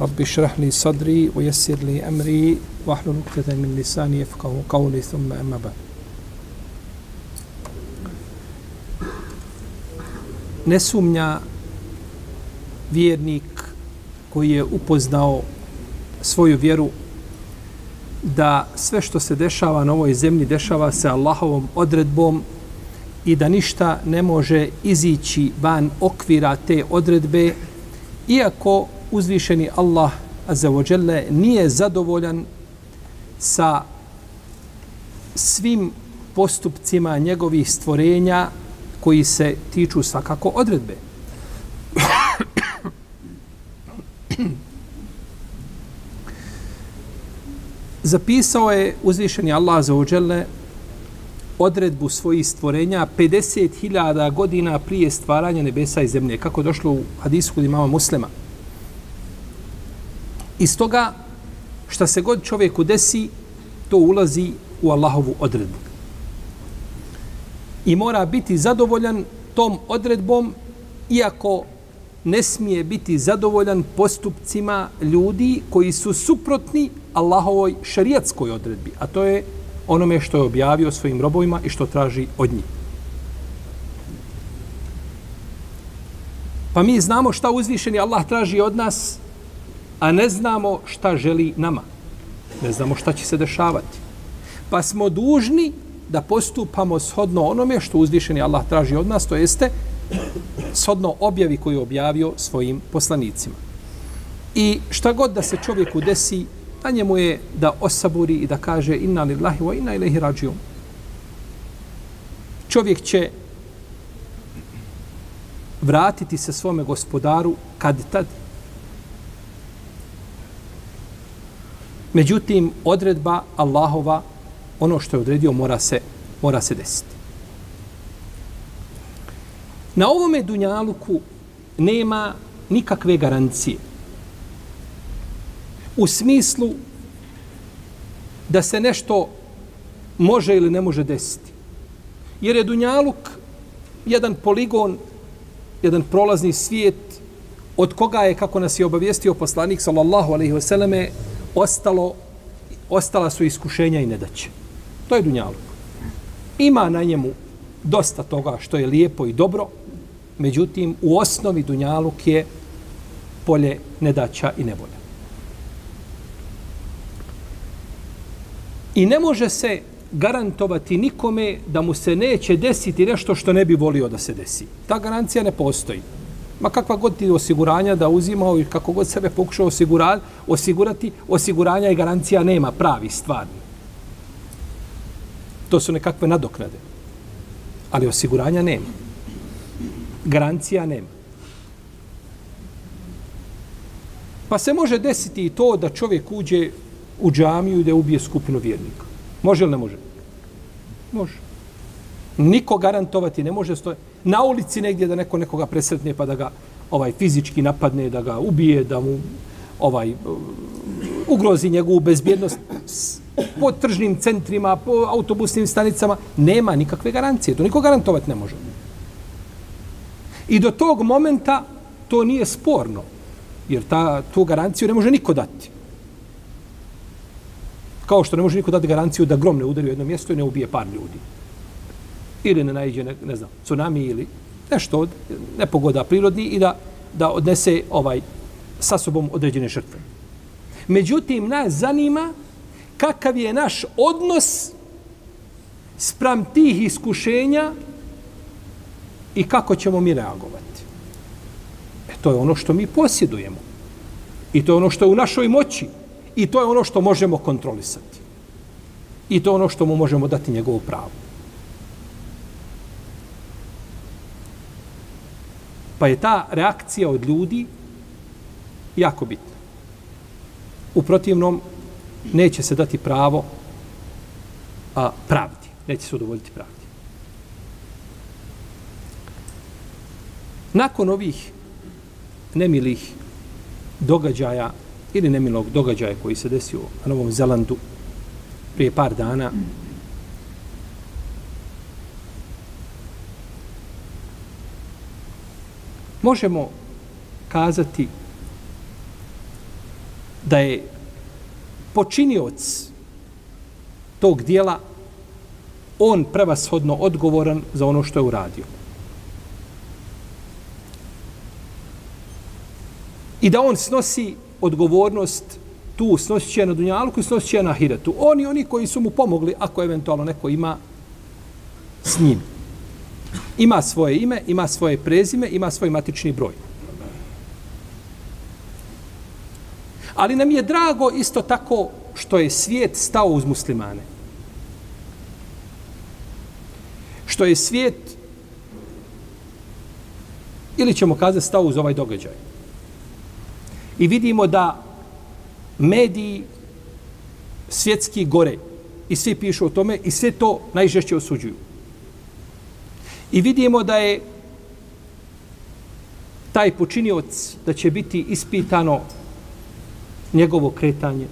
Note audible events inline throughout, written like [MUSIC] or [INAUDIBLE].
رب اشرح لي صدري ويسر لي أمري واحلل عقدة من لساني يفقه قولي ثم أما بعد Ne sumnja vjernik koji je upoznao svoju vjeru da sve što se dešava na ovoj zemlji dešava se Allahovom odredbom i da ništa ne može izići van okvira te odredbe iako uzvišeni Allah azzawajalla nije zadovoljan sa svim postupcima njegovih stvorenja koji se tiču svakako odredbe. [COUGHS] Zapisao je uzvišeni Allah za ođele odredbu svojih stvorenja 50.000 godina prije stvaranja nebesa i zemlje. Kako došlo u hadisu kod imama muslima. Iz toga šta se god čovjeku desi, to ulazi u Allahovu odredbu. I mora biti zadovoljan tom odredbom, iako ne smije biti zadovoljan postupcima ljudi koji su suprotni Allahovoj šarijatskoj odredbi, a to je onome što je objavio svojim robovima i što traži od njih. Pa mi znamo šta uzvišeni Allah traži od nas, a ne znamo šta želi nama. Ne znamo šta će se dešavati. Pa smo dužni da postupamo shodno onome što uzvišeni Allah traži od nas, to jeste shodno objavi koju je objavio svojim poslanicima. I šta god da se čovjeku desi, na njemu je da osaburi i da kaže inna lillahi wa inna ilaihi rađium. Čovjek će vratiti se svome gospodaru kad tad. Međutim, odredba Allahova, ono što je odredio, mora se, mora se desiti. Na ovome dunjaluku nema nikakve garancije. U smislu da se nešto može ili ne može desiti. Jer je dunjaluk jedan poligon, jedan prolazni svijet od koga je, kako nas je obavijestio poslanik sallallahu alaihi vseleme, ostalo, ostala su iskušenja i nedaće. To je dunjaluk. Ima na njemu dosta toga što je lijepo i dobro, Međutim, u osnovi Dunjaluk je polje nedaća i nevolja. I ne može se garantovati nikome da mu se neće desiti nešto što ne bi volio da se desi. Ta garancija ne postoji. Ma kakva god ti osiguranja da uzimao i kako god sebe pokušao osigurati, osigurati, osiguranja i garancija nema pravi stvarni. To su nekakve nadoknade. Ali osiguranja nema garancija nema. Pa se može desiti i to da čovjek uđe u džamiju i da ubije skupinu vjernika. Može li ne može? Može. Niko garantovati ne može stojati. Na ulici negdje da neko nekoga presretne pa da ga ovaj fizički napadne, da ga ubije, da mu ovaj ugrozi njegovu bezbjednost po tržnim centrima, po autobusnim stanicama. Nema nikakve garancije. To niko garantovati ne može. I do tog momenta to nije sporno. Jer ta, tu garanciju ne može niko dati. Kao što ne može niko dati garanciju da grom ne udari u jedno mjesto i ne ubije par ljudi. Ili ne najđe, ne, ne znam, tsunami ili nešto od nepogoda prirodni i da, da odnese ovaj sa sobom određene žrtve. Međutim, nas zanima kakav je naš odnos spram tih iskušenja i kako ćemo mi reagovati. E, to je ono što mi posjedujemo. I to je ono što je u našoj moći. I to je ono što možemo kontrolisati. I to je ono što mu možemo dati njegovu pravu. Pa je ta reakcija od ljudi jako bitna. U protivnom, neće se dati pravo a, pravdi. Neće se udovoljiti pravdi. Nakon ovih nemilih događaja ili nemilog događaja koji se desio na Novom Zelandu prije par dana, možemo kazati da je počinioc tog dijela on prevashodno odgovoran za ono što je uradio. I da on snosi odgovornost tu snosit će na Dunjalku i snosit će na Hiratu. Oni, oni koji su mu pomogli, ako eventualno neko ima s njim. Ima svoje ime, ima svoje prezime, ima svoj matični broj. Ali nam je drago isto tako što je svijet stao uz muslimane. Što je svijet ili ćemo kazati stao uz ovaj događaj. I vidimo da mediji svjetski gore i svi pišu o tome i sve to najžešće osuđuju. I vidimo da je taj počinioc da će biti ispitano njegovo kretanje,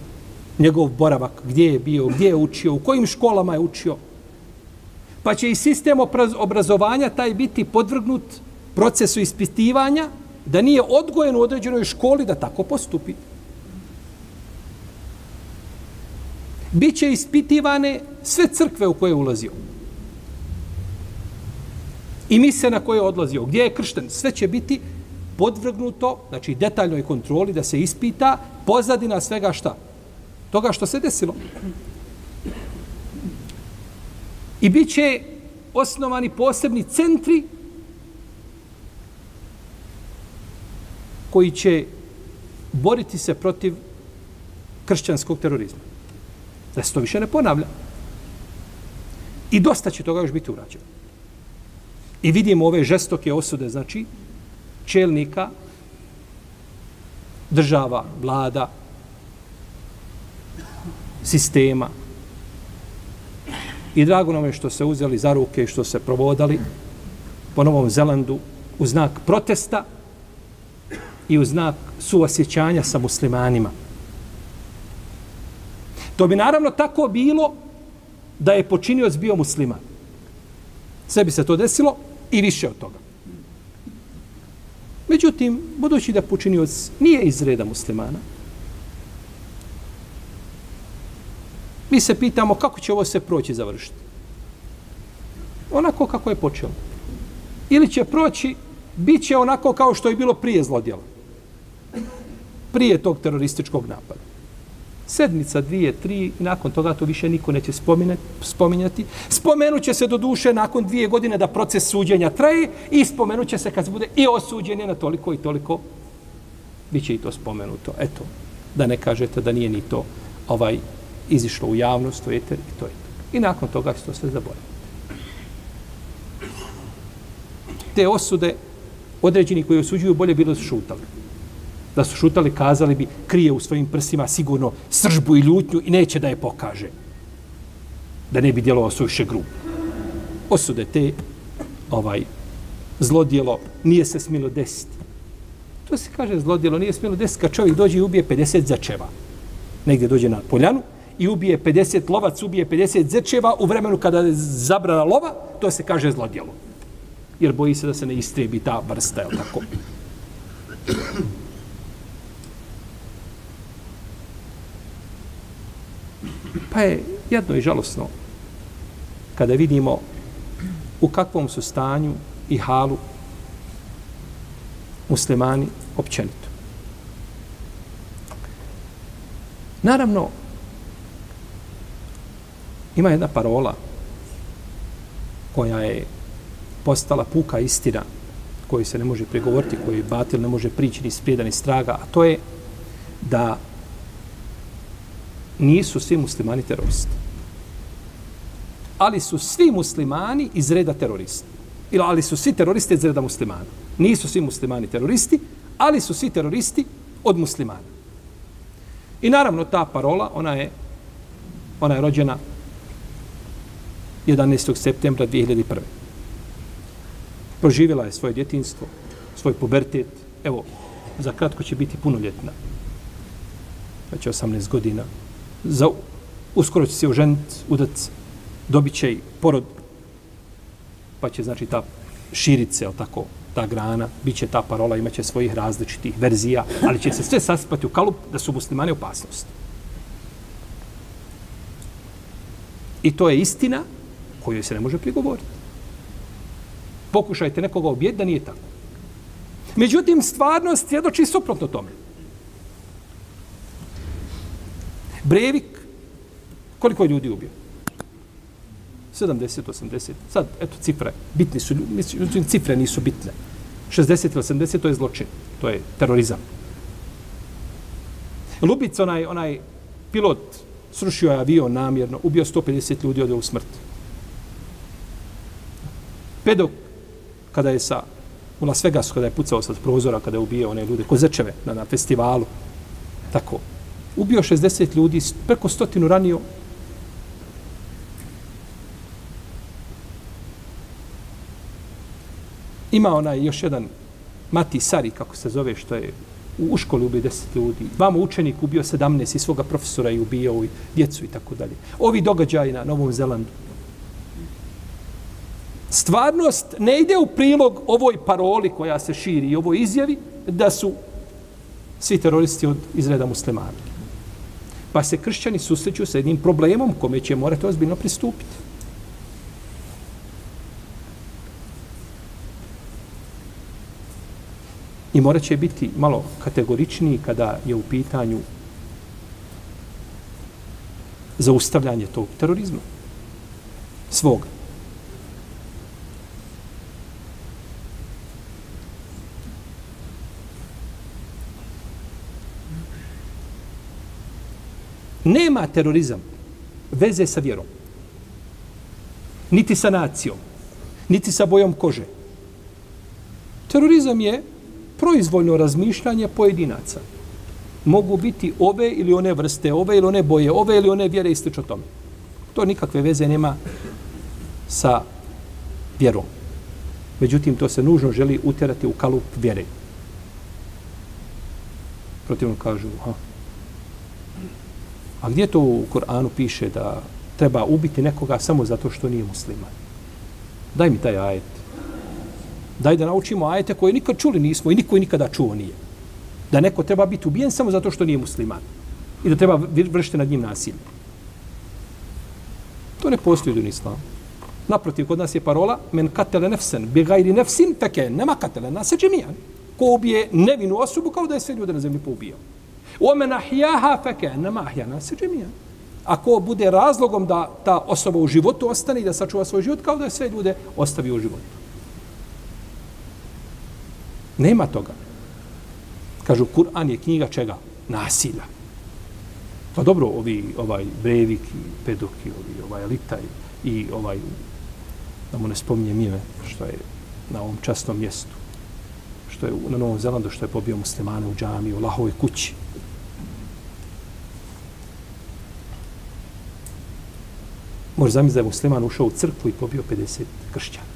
njegov boravak, gdje je bio, gdje je učio, u kojim školama je učio. Pa će i sistem obrazovanja taj biti podvrgnut procesu ispitivanja da nije odgojen u određenoj školi da tako postupi. Biće ispitivane sve crkve u koje je ulazio. I mise na koje je odlazio, gdje je kršten, sve će biti podvrgnuto, znači detaljnoj kontroli da se ispita pozadina svega šta? Toga što se desilo. I bit će osnovani posebni centri koji će boriti se protiv kršćanskog terorizma. Da se to više ne ponavlja. I dosta će toga još biti urađeno. I vidimo ove žestoke osude, znači, čelnika, država, vlada, sistema. I drago nam je što se uzeli za ruke i što se provodali po Novom Zelandu u znak protesta i u znak suosjećanja sa muslimanima. To bi naravno tako bilo da je počinioc bio musliman. Sve bi se to desilo i više od toga. Međutim, budući da počinioc nije iz reda muslimana, mi se pitamo kako će ovo se proći završiti. Onako kako je počelo. Ili će proći, bit će onako kao što je bilo prije zlodjela. Prije tog terorističkog napada sedmica, dvije, tri, i nakon toga to više niko neće spominjati. Spomenut će se do duše nakon dvije godine da proces suđenja traje i spomenut će se kad bude i osuđenje na toliko i toliko. Biće i to spomenuto. Eto, da ne kažete da nije ni to ovaj izišlo u javnost, u eter i to je to. I nakon toga se to sve zaboraviti. Te osude određeni koji osuđuju bolje bilo su šutali da su šutali, kazali bi, krije u svojim prsima sigurno sržbu i ljutnju i neće da je pokaže. Da ne bi djelovao suviše grub. Osude te ovaj zlodjelo nije se smilo desiti. To se kaže zlodjelo nije smilo desiti kad čovjek dođe i ubije 50 začeva. Negdje dođe na poljanu i ubije 50 lovac, ubije 50 zečeva u vremenu kada je zabrana lova, to se kaže zlodjelo. Jer boji se da se ne istrebi ta vrsta, je tako? Pa je jedno i žalosno kada vidimo u kakvom su stanju i halu muslimani općenito. Naravno, ima jedna parola koja je postala puka istina koju se ne može pregovoriti, koju batil ne može prići ni sprijeda ni straga, a to je da nisu svi muslimani teroristi. Ali su svi muslimani iz reda teroristi. Ili ali su svi teroristi iz reda muslimana. Nisu svi muslimani teroristi, ali su svi teroristi od muslimana. I naravno ta parola, ona je, ona je rođena 11. septembra 2001. Proživjela je svoje djetinstvo, svoj pubertet. Evo, za kratko će biti punoljetna. Znači 18 godina. Za, uskoro će se oženiti, udac, dobit će i porod. Pa će, znači, ta širice, al tako, ta grana, bit će ta parola, imaće svojih različitih verzija, ali će se sve saspati u kalup da su muslimani opasnost. I to je istina koju se ne može prigovoriti. Pokušajte nekoga objeti da nije tako. Međutim, stvarnost svjedoči suprotno tome. Brevik, koliko je ljudi ubio? 70, 80. Sad, eto, cifre. Bitni su, mislim, cifre nisu bitne. 60 ili 80, to je zločin. To je terorizam. Lubic, onaj, onaj pilot, srušio je avion namjerno, ubio 150 ljudi odio u smrt. Pedok, kada je sa, u Las Vegasu, kada je pucao sa prozora, kada je ubio one ljude, kozečeve na, na festivalu, tako, ubio 60 ljudi, preko stotinu ranio, Ima onaj još jedan Mati Sari, kako se zove, što je u školi ubio deset ljudi. Vamo učenik ubio sedamnest i svoga profesora i ubio i djecu i tako dalje. Ovi događaji na Novom Zelandu. Stvarnost ne ide u prilog ovoj paroli koja se širi i ovoj izjavi da su svi teroristi od izreda muslimana. Pa se kršćani susreću sa jednim problemom kome će morati ozbiljno pristupiti. I morat će biti malo kategoričniji kada je u pitanju zaustavljanje tog terorizma. Svoga. Nema terorizam veze sa vjerom. Niti sa nacijom. Niti sa bojom kože. Terorizam je proizvoljno razmišljanje pojedinaca. Mogu biti ove ili one vrste, ove ili one boje, ove ili one vjere i sl. tome. To nikakve veze nema sa vjerom. Međutim, to se nužno želi utjerati u kalup vjere. Protivno kažu, ha. A gdje to u Koranu piše da treba ubiti nekoga samo zato što nije musliman? Daj mi taj ajet. Daj da naučimo ajete koje nikad čuli nismo i niko nikada čuo nije. Da neko treba biti ubijen samo zato što nije musliman. I da treba vršiti nad njim nasilje. To ne postoji u islamu. Naprotiv, kod nas je parola men katele nefsen, bi gajri nefsin, feke nema katele nas džemijan. Ko ubije nevinu osobu kao da je sve ljude na zemlji poubijao. Omen ahjaha feke nema ahja. Ako bude razlogom da ta osoba u životu ostane i da sačuva svoj život, kao da je sve ljude ostavi u životu. Nema toga. Kažu, Kur'an je knjiga čega? Nasilja. Pa dobro, ovi, ovaj Brevik i Pedok i ovi, ovaj Elita i, i ovaj, da mu ne spominjem ime, što je na ovom častnom mjestu, što je na Novom Zelandu, što je pobio muslimane u džami, u Lahovoj kući. Može zamisliti da je musliman ušao u crkvu i pobio 50 kršćana.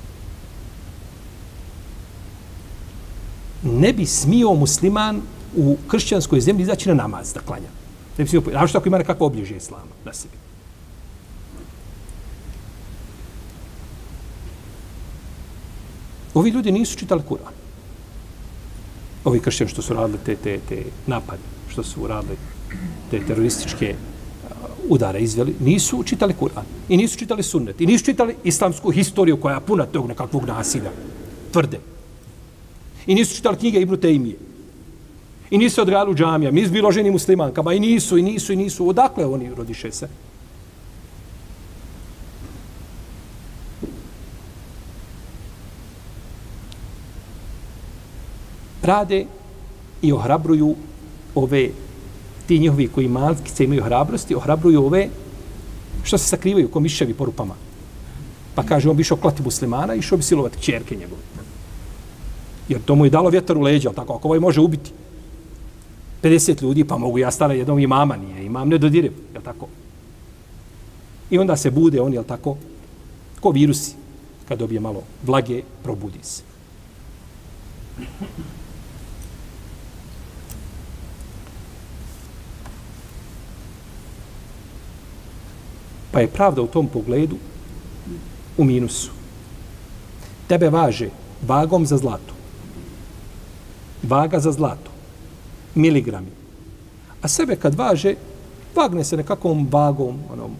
ne bi smio musliman u kršćanskoj zemlji izaći na namaz da klanja. Ne bi smio, a što ako ima nekakvo obližje islama na sebi. Ovi ljudi nisu čitali Kur'an. Ovi kršćani što su radili te, te, te napade, što su radili te terorističke udara izveli, nisu čitali Kur'an. I nisu čitali sunnet. I nisu čitali islamsku historiju koja je puna tog nekakvog nasilja. Tvrde. I nisu čitali knjige Ibnu Tejmije. I nisu odgajali u džamija. Mi bilo ženi muslimankama. I nisu, i nisu, i nisu. Odakle oni rodiše se? Rade i ohrabruju ove ti njihovi koji malkice imaju hrabrosti, ohrabruju ove što se sakrivaju ko miševi po rupama. Pa kaže, on bi išao klati muslimana i išao bi silovati čerke njegove. Jer to mu je dalo vjetar u leđa, tako ako ovaj može ubiti 50 ljudi, pa mogu ja stara jednom imama, nije imam, ne dodirim, je tako? I onda se bude on, je tako, ko virusi, kad dobije malo vlage, probudi se. Pa je pravda u tom pogledu u minusu. Tebe važe vagom za zlato. Vaga za zlato. Miligrami. A sebe kad važe, vagne se nekakvom vagom, onom,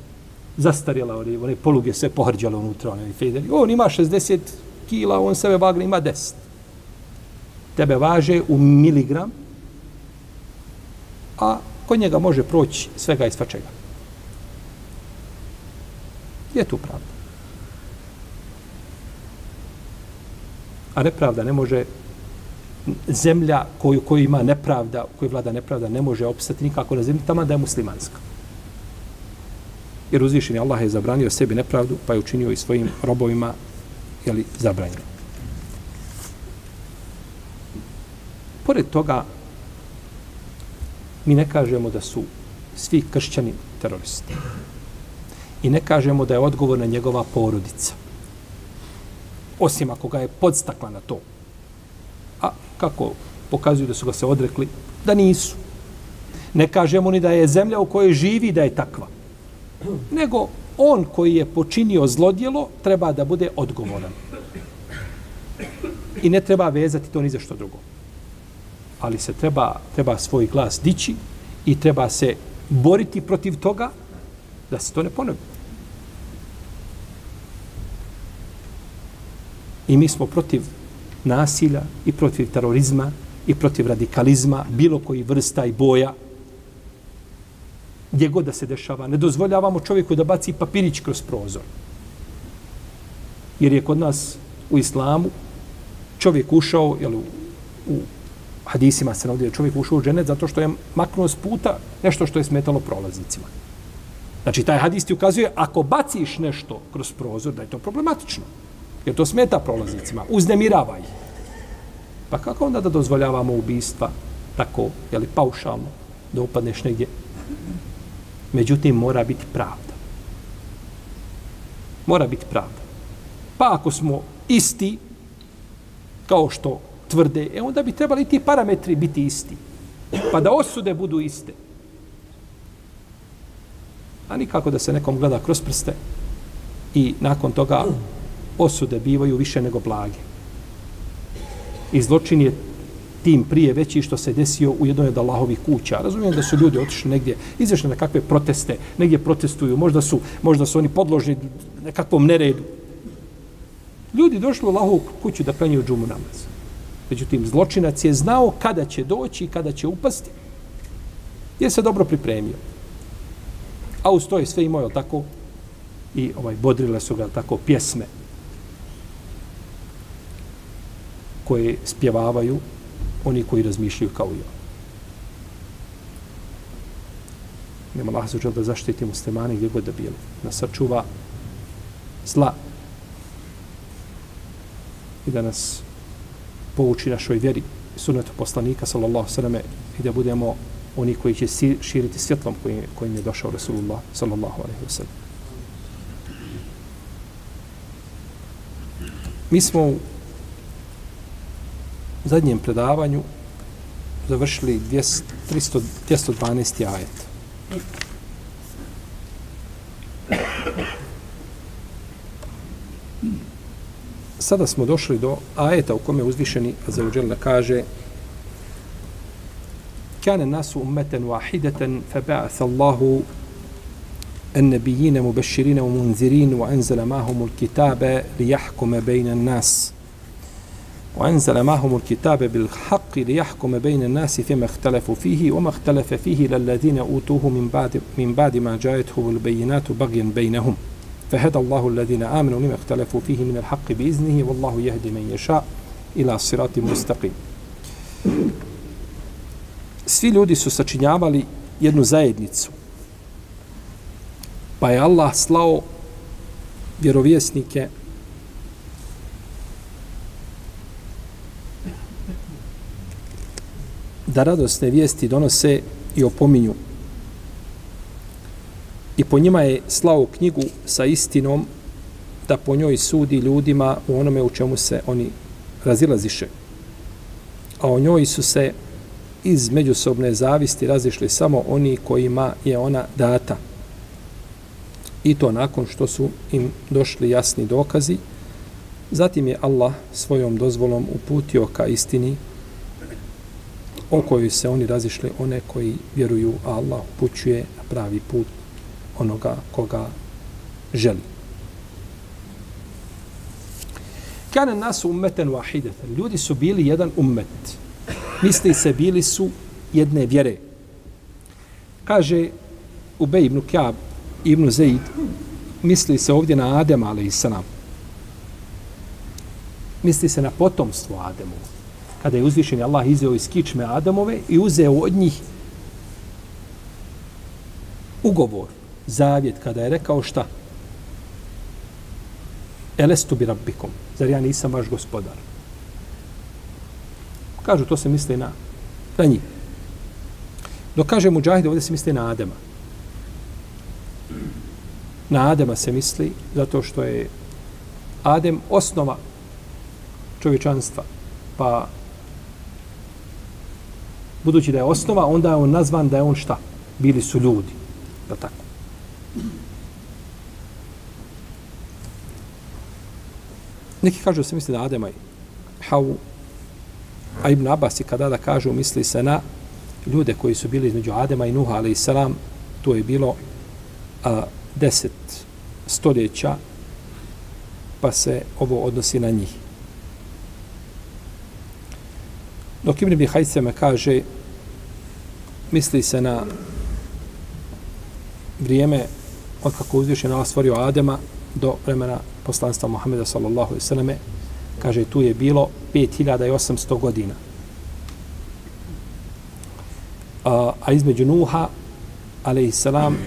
zastarjela, one, one poluge sve pohrđale unutra, one federi. On ima 60 kila, on sebe vagne, ima 10. Tebe važe u miligram, a kod njega može proći svega i svačega. Gdje je tu pravda? A nepravda ne može zemlja koju, koju ima nepravda, koju vlada nepravda, ne može opstati nikako na zemlji, tamo da je muslimanska. Jer uzvišeni Allah je zabranio sebi nepravdu, pa je učinio i svojim robovima jeli, zabranjeno. Pored toga, mi ne kažemo da su svi kršćani teroristi i ne kažemo da je odgovorna njegova porodica. Osim ako ga je podstakla na to. A kako pokazuju da su ga se odrekli? Da nisu. Ne kažemo ni da je zemlja u kojoj živi da je takva. Nego on koji je počinio zlodjelo treba da bude odgovoran. I ne treba vezati to ni za što drugo. Ali se treba, treba svoj glas dići i treba se boriti protiv toga da se to ne ponovi. I mi smo protiv nasilja i protiv terorizma i protiv radikalizma, bilo koji vrsta i boja, gdje god da se dešava. Ne dozvoljavamo čovjeku da baci papirić kroz prozor. Jer je kod nas u islamu čovjek ušao, jel, u, u hadisima se navodi, čovjek ušao u dženet zato što je maknuo s puta nešto što je smetalo prolaznicima. Znači, taj hadis ti ukazuje, ako baciš nešto kroz prozor, da je to problematično. Jer to smeta prolaznicima. Uznemirava ih. Pa kako onda da dozvoljavamo ubistva tako, jeli, paušalno, da upadneš negdje? Međutim, mora biti pravda. Mora biti pravda. Pa ako smo isti, kao što tvrde, e onda bi trebali ti parametri biti isti. Pa da osude budu iste. A nikako da se nekom gleda kroz prste i nakon toga osude bivaju više nego blage. I zločin je tim prije veći što se desio u jednoj od Allahovih kuća. Razumijem da su ljudi otišli negdje, izašli na kakve proteste, negdje protestuju, možda su, možda su oni podložni nekakvom neredu. Ljudi došli u Allahovu kuću da klanjaju džumu namaz. Međutim, zločinac je znao kada će doći i kada će upasti. Je se dobro pripremio. A uz to je sve imao, tako, i ovaj bodrile su ga tako pjesme koje spjevavaju oni koji razmišljaju kao i on. Nema Allah za da zaštiti muslimane gdje god da bili. Da sačuva zla i da nas pouči našoj vjeri sunetu poslanika sallallahu sallam i da budemo oni koji će širiti svjetlom kojim, kojim je došao Rasulullah sallallahu alaihi wa sallam. Mi smo u zadnjem predavanju završili 200, 300, 212. ajet. Sada smo došli do ajeta u kome uzvišeni Azzawajal kaže كان الناس أمة واحدة فبعث الله النبيين مبشرين ومنذرين وأنزل معهم الكتاب ليحكم بين الناس وأنزل معهم الكتاب بالحق ليحكم بين الناس فيما اختلفوا فيه وما اختلف فيه للذين أوتوه من بعد, من بعد ما جاءتهم البينات بغيا بينهم فهدى الله الذين آمنوا لما اختلفوا فيه من الحق بإذنه والله يهدي من يشاء إلى صراط مستقيم Svi ljudi su sačinjavali jednu zajednicu. Pa je Allah slao vjerovjesnike da radosne vijesti donose i opominju. I po njima je slao knjigu sa istinom da po njoj sudi ljudima u onome u čemu se oni razilaziše. A o njoj su se iz međusobne zavisti razišli samo oni kojima je ona data. I to nakon što su im došli jasni dokazi. Zatim je Allah svojom dozvolom uputio ka istini o kojoj se oni razišli one koji vjeruju, a Allah upućuje na pravi put onoga koga želi. Kana nas ummeten wahidatan. Ljudi su bili jedan ummet. Misli se bili su jedne vjere. Kaže Ubej ibn Kjab ibn Zaid, misli se ovdje na Adem, ali i sanam. Misli se na potomstvo Ademu. Kada je uzvišen Allah izveo iz kičme Adamove i uzeo od njih ugovor, zavjet, kada je rekao šta? Elestu bi rabbikom. Zar ja nisam vaš gospodar? Kažu, to se misli na, na njih. Dok kaže Mujahid, ovdje se misli na Adama. Na Adama se misli zato što je Adem osnova čovječanstva. Pa budući da je osnova, onda je on nazvan da je on šta? Bili su ljudi. Da tako. Neki kažu da se misli na Adema i Havu, a Ibn Abbas kada da kažu misli se na ljude koji su bili između Adema i Nuha, ali i Salam, to je bilo a, deset stoljeća, pa se ovo odnosi na njih. Dok Ibn Bihajseme kaže, misli se na vrijeme od kako uzvišen Allah stvorio Adema do vremena poslanstva Muhammeda sallallahu alaihi sallame, kaže tu je bilo 5800 godina. A, a između Nuha alaihi salam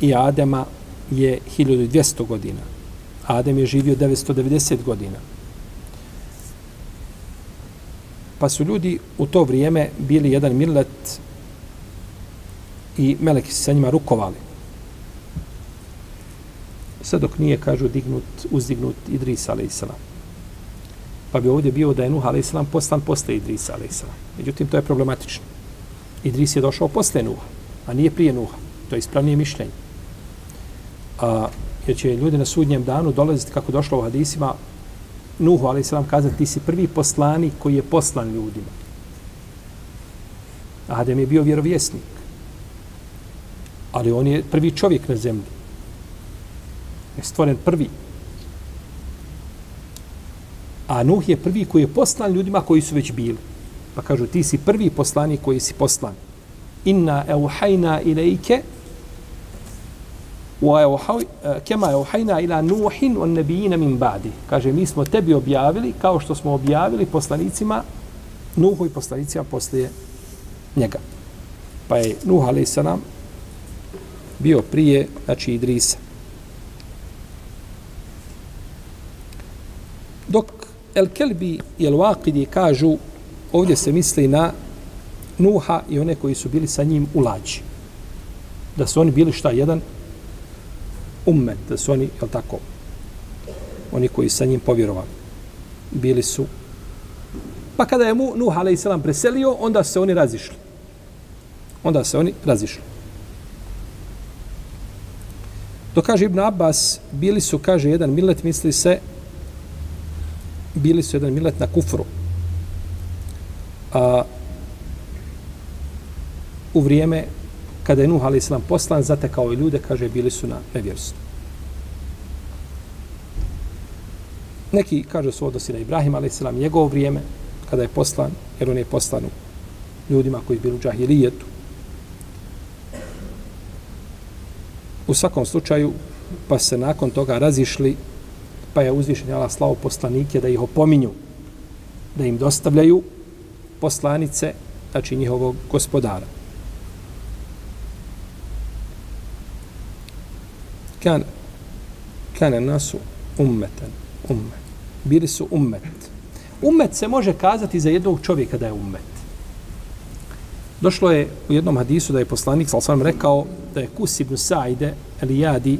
i Adema je 1200 godina. Adem je živio 990 godina. Pa su ljudi u to vrijeme bili jedan millet i meleki se sa njima rukovali. Sve dok nije, kažu, dignut, uzdignut Idris a.s. Pa bi ovdje bio da je Nuh a.s. poslan posle Idrisa a.s. Međutim, to je problematično. Idris je došao posle Nuha, a nije prije Nuha. To je ispravnije mišljenje. A, jer će ljudi na sudnjem danu dolaziti, kako došlo u hadisima, Nuhu, ali se vam kazati, ti si prvi poslanik koji je poslan ljudima. Adem je bio vjerovjesnik. Ali on je prvi čovjek na zemlji. Je stvoren prvi. A Nuh je prvi koji je poslan ljudima koji su već bili. Pa kažu, ti si prvi poslanik koji si poslan. Inna euhajna ilajke kema euhajna ila nuhin on nebijina min badi. Kaže, mi smo tebi objavili kao što smo objavili poslanicima Nuhu i poslanicima poslije njega. Pa je Nuh a.s bio prije, znači Idrisa. Dok El Kelbi i El Waqidi kažu, ovdje se misli na Nuha i one koji su bili sa njim u lađi. Da su oni bili šta jedan ummet, da su oni, jel tako, oni koji sa njim povjerovali, bili su. Pa kada je mu Nuh a.s. preselio, onda se oni razišli. Onda se oni razišli. To kaže Ibn Abbas, bili su, kaže, jedan milet, misli se, bili su jedan milet na kufru. A, u vrijeme kada je Nuh a.s. poslan, zatekao i ljude, kaže, bili su na nevjerstvu. Neki kaže su odnosi na Ibrahim a.s. njegovo vrijeme, kada je poslan, jer on je poslan ljudima koji bili u džahilijetu. U svakom slučaju, pa se nakon toga razišli, pa je uzvišen Allah slavo poslanike da ih opominju, da im dostavljaju poslanice, znači njihovog gospodara. kan kan nasu ummeten ummet. Bili su ummet. Ummet se može kazati za jednog čovjeka da je ummet. Došlo je u jednom hadisu da je poslanik sal sam rekao da je Kus ibn Sa'ide Elijadi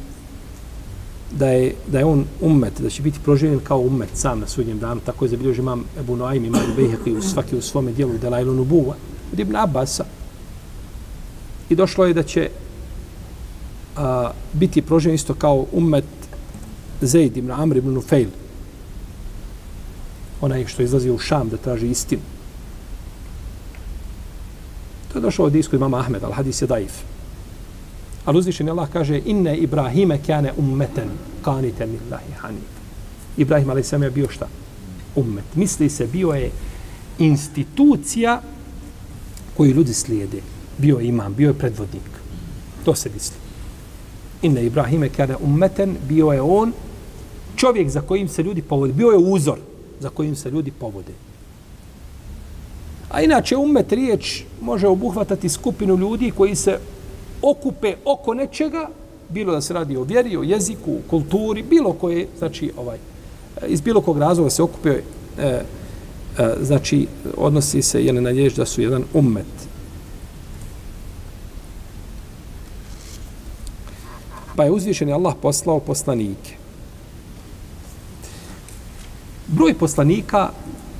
da je, da je on ummet, da će biti proživljen kao ummet sam na sudnjem danu. Tako je zabilježio imam Ebu Noaim, imam Bejheqi u svaki u svome dijelu Delailu Nubuva od Ibn Abasa. I došlo je da će a, biti proživljen isto kao ummet Zaid ibn Amr ibn Nufejl. Onaj što izlazi u Šam da traži istinu. To je došlo od iskod imama Ahmed, al hadis je daif. Ali uzvišen Allah kaže inne Ibrahime kane ummeten kanite millahi hanif. Ibrahim a.s. je bio šta? Ummet. Misli se bio je institucija koju ljudi slijede. Bio je imam, bio je predvodnik. To se misli. Inne Ibrahime kane ummeten bio je on čovjek za kojim se ljudi povode. Bio je uzor za kojim se ljudi povode. A inače, umet riječ može obuhvatati skupinu ljudi koji se okupe oko nečega, bilo da se radi o vjeri, o jeziku, kulturi, bilo koje, znači, ovaj, iz bilo kog razloga se okupe, e, e, znači, odnosi se jel, na riječ da su jedan ummet. Pa je uzvišen Allah poslao poslanike. Broj poslanika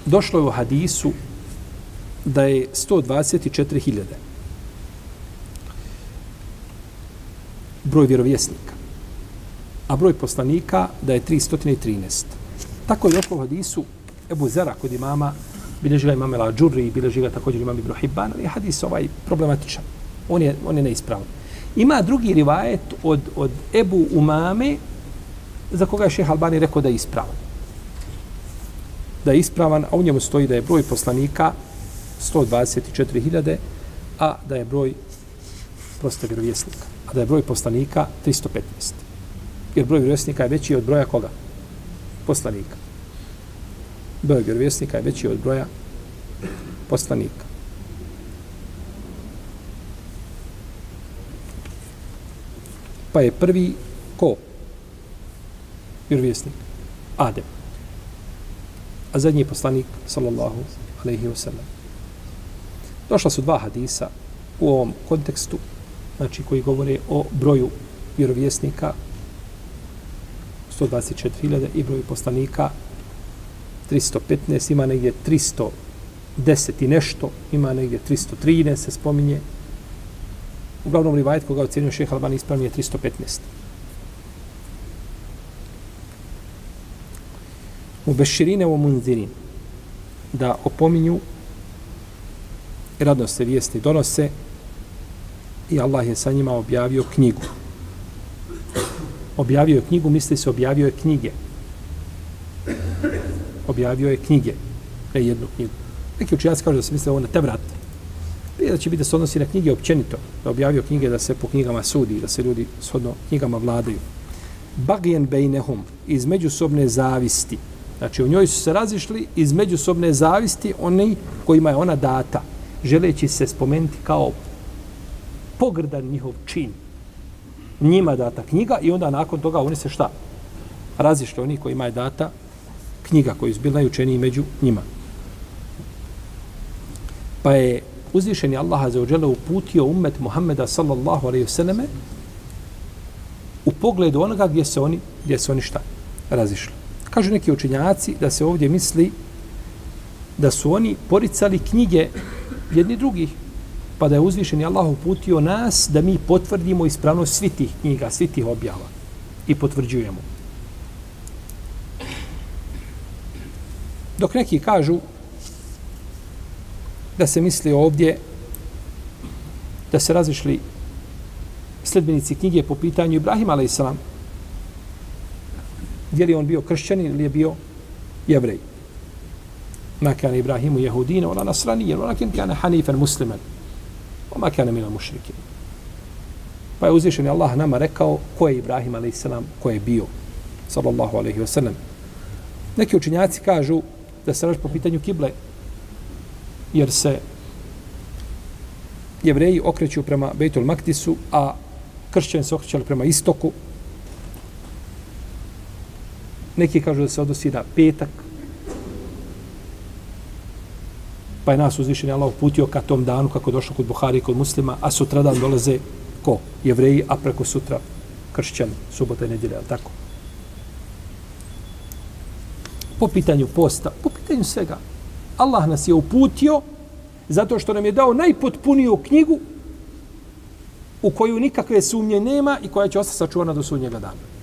došlo je u hadisu da je 124.000. Broj vjerovjesnika. A broj poslanika da je 313. Tako je došlo u hadisu Ebu Zera kod imama, bilježi ga imam El Ađurri, bilježi ga također imam Ibn Hibban, ali je hadis ovaj problematičan. On je, on je neispravan. Ima drugi rivajet od, od Ebu Umame, za koga je šeha Albani rekao da je ispravan. Da je ispravan, a u njemu stoji da je broj poslanika 124.000, a da je broj prosto vjerovjesnika. A da je broj poslanika 315. Jer broj vjerovjesnika je veći od broja koga? Poslanika. Broj vjerovjesnika je veći od broja poslanika. Pa je prvi ko? Vjerovjesnik. Adem. A zadnji poslanik, sallallahu alaihi wa sallam. Došla su dva hadisa u ovom kontekstu, znači koji govore o broju vjerovjesnika 124.000 i broju poslanika 315, ima negdje 310 i nešto, ima negdje 313 se spominje. Uglavnom rivajet koga ocjenio šeha Albani ispravni je 315. U Beširine u Munzirin da opominju radno se vijesti donose i Allah je sa njima objavio knjigu. Objavio je knjigu, misli se objavio je knjige. Objavio je knjige, ne jednu knjigu. Neki učinjaci kažu da se misle ovo na Tevrat. Prije da će biti da se odnosi na knjige općenito, da objavio knjige da se po knjigama sudi, da se ljudi shodno knjigama vladaju. Bagijen bejnehum, iz međusobne zavisti. Znači, u njoj su se razišli iz međusobne zavisti oni kojima je ona data želeći se spomenuti kao pogrdan njihov čin njima data knjiga i onda nakon toga oni se šta? Razišli oni koji je data knjiga koji su bili najučeniji među njima. Pa je uzvišeni Allah za uputio umet Muhammeda sallallahu alaihi vseleme u pogledu onoga gdje se oni, gdje se oni šta? Razišli. Kažu neki učenjaci da se ovdje misli da su oni poricali knjige jedni drugih pa da je uzvišeni Allah uputio nas da mi potvrdimo ispravnost svih tih knjiga, svih tih objava i potvrđujemo. Dok neki kažu da se misli ovdje da se razišli sledbenici knjige po pitanju Ibrahima a.s. Je li on bio kršćan ili je bio jevrej? Makan Ibrahimu jehudina, ona nasranije, onakin kane hanifen musliman. Pa Oma kjane mila mušrike. Pa je uzvišen Allah nama rekao ko je Ibrahim a.s. ko je bio. Sallallahu alaihi wa sallam. Neki učinjaci kažu da se raš po pitanju kible, jer se jevreji okreću prema Bejtul Maktisu, a kršćani se okrećali prema istoku. Neki kažu da se odnosi na petak, Pa je nas uzvišen Allah uputio ka tom danu kako došlo kod Buhari i kod muslima, a sutradan dolaze ko? Jevreji, a preko sutra kršćani, subota i nedjelja, tako? Po pitanju posta, po pitanju svega. Allah nas je uputio zato što nam je dao najpotpuniju knjigu u koju nikakve sumnje nema i koja će ostati sačuvana do sudnjega dana.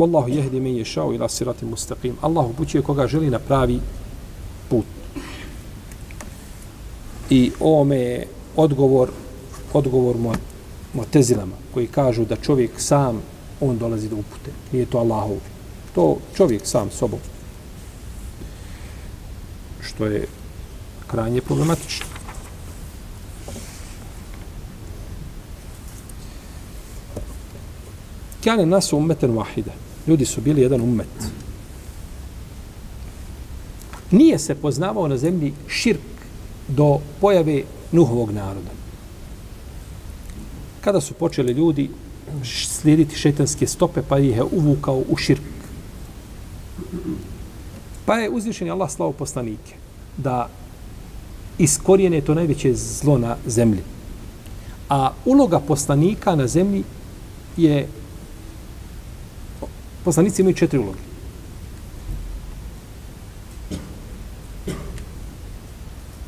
Wallahu jehdi men ješao ila sirati mustaqim. Allah upućuje koga želi na pravi put. I ome je odgovor, odgovor mo, motezilama koji kažu da čovjek sam on dolazi do upute. Nije to Allahov. To čovjek sam sobom. Što je krajnje problematično. Kjane nas ummeten vahide. Ljudi su bili jedan ummet. Nije se poznavao na zemlji širk do pojave Nuhovog naroda. Kada su počeli ljudi slijediti šetanske stope, pa ih je uvukao u širk. Pa je uzvišen Allah slavo poslanike da iskorijene to najveće zlo na zemlji. A uloga poslanika na zemlji je Poslanici imaju četiri uloge.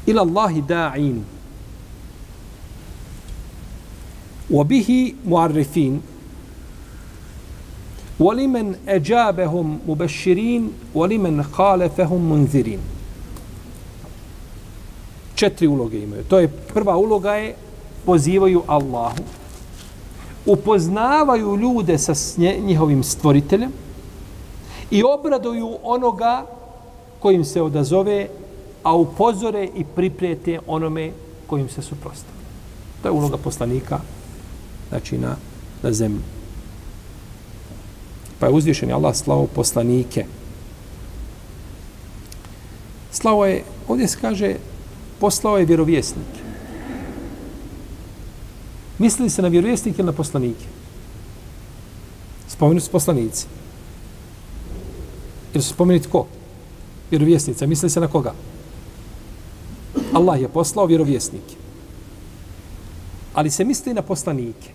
Ila Allahi da'in. Wabihi mu'arrifin. Walimen eđabehum mubeširin. Walimen kalefehum munzirin. Četiri uloge imaju. To je prva uloga je pozivaju Allahu upoznavaju ljude sa njihovim stvoriteljem i obraduju onoga kojim se odazove, a upozore i priprijete onome kojim se suprostave. To je uloga poslanika znači na, na zemlji. Pa je uzvišen je Allah slao poslanike. Slao je, ovdje se kaže, poslao je vjerovjesnike. Mislili se na vjerovjesnike ili na poslanike? Spomenuti su poslanici. Ili su spomenuti ko? Vjerovjesnica. Mislili se na koga? Allah je poslao vjerovjesnike. Ali se misli na poslanike.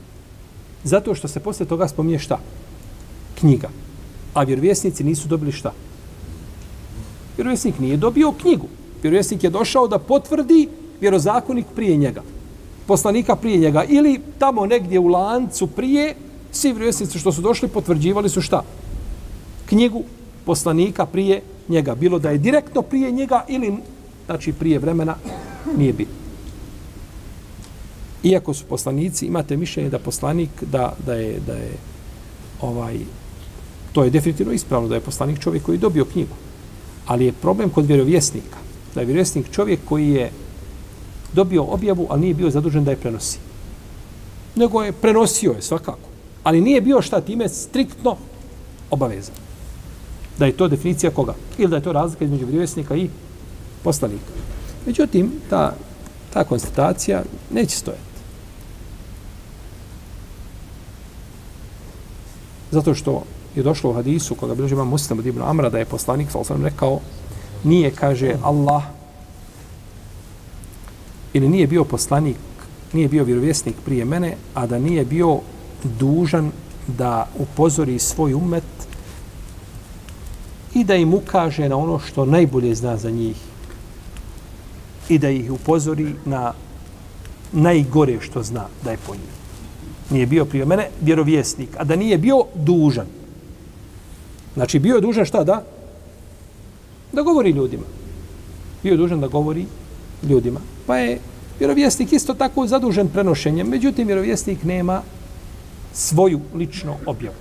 Zato što se posle toga spominje šta? Knjiga. A vjerovjesnici nisu dobili šta? Vjerovjesnik nije dobio knjigu. Vjerovjesnik je došao da potvrdi vjerozakonik prije njega. Poslanika prije njega. Ili tamo negdje u lancu prije, svi vjerovjesnici što su došli potvrđivali su šta? Knjigu poslanika prije njega. Bilo da je direktno prije njega ili znači prije vremena nije bitno iako su poslanici, imate mišljenje da poslanik, da, da, je, da je ovaj, to je definitivno ispravno, da je poslanik čovjek koji je dobio knjigu. Ali je problem kod vjerovjesnika. Da je vjerovjesnik čovjek koji je dobio objavu, ali nije bio zadužen da je prenosi. Nego je prenosio je svakako. Ali nije bio šta time striktno obavezan. Da je to definicija koga? Ili da je to razlika između vjerovjesnika i poslanika. Međutim, ta, ta konstatacija neće stojati. Zato što je došlo u hadisu koga bilježi imam muslim od Ibn Amra da je poslanik sa osam rekao nije, kaže Allah ili nije bio poslanik nije bio vjerovjesnik prije mene a da nije bio dužan da upozori svoj umet i da im ukaže na ono što najbolje zna za njih i da ih upozori na najgore što zna da je po njih nije bio prije mene vjerovjesnik, a da nije bio dužan. Znači, bio je dužan šta da? Da govori ljudima. Bio je dužan da govori ljudima. Pa je vjerovjesnik isto tako zadužen prenošenjem, međutim, vjerovjesnik nema svoju lično objavu.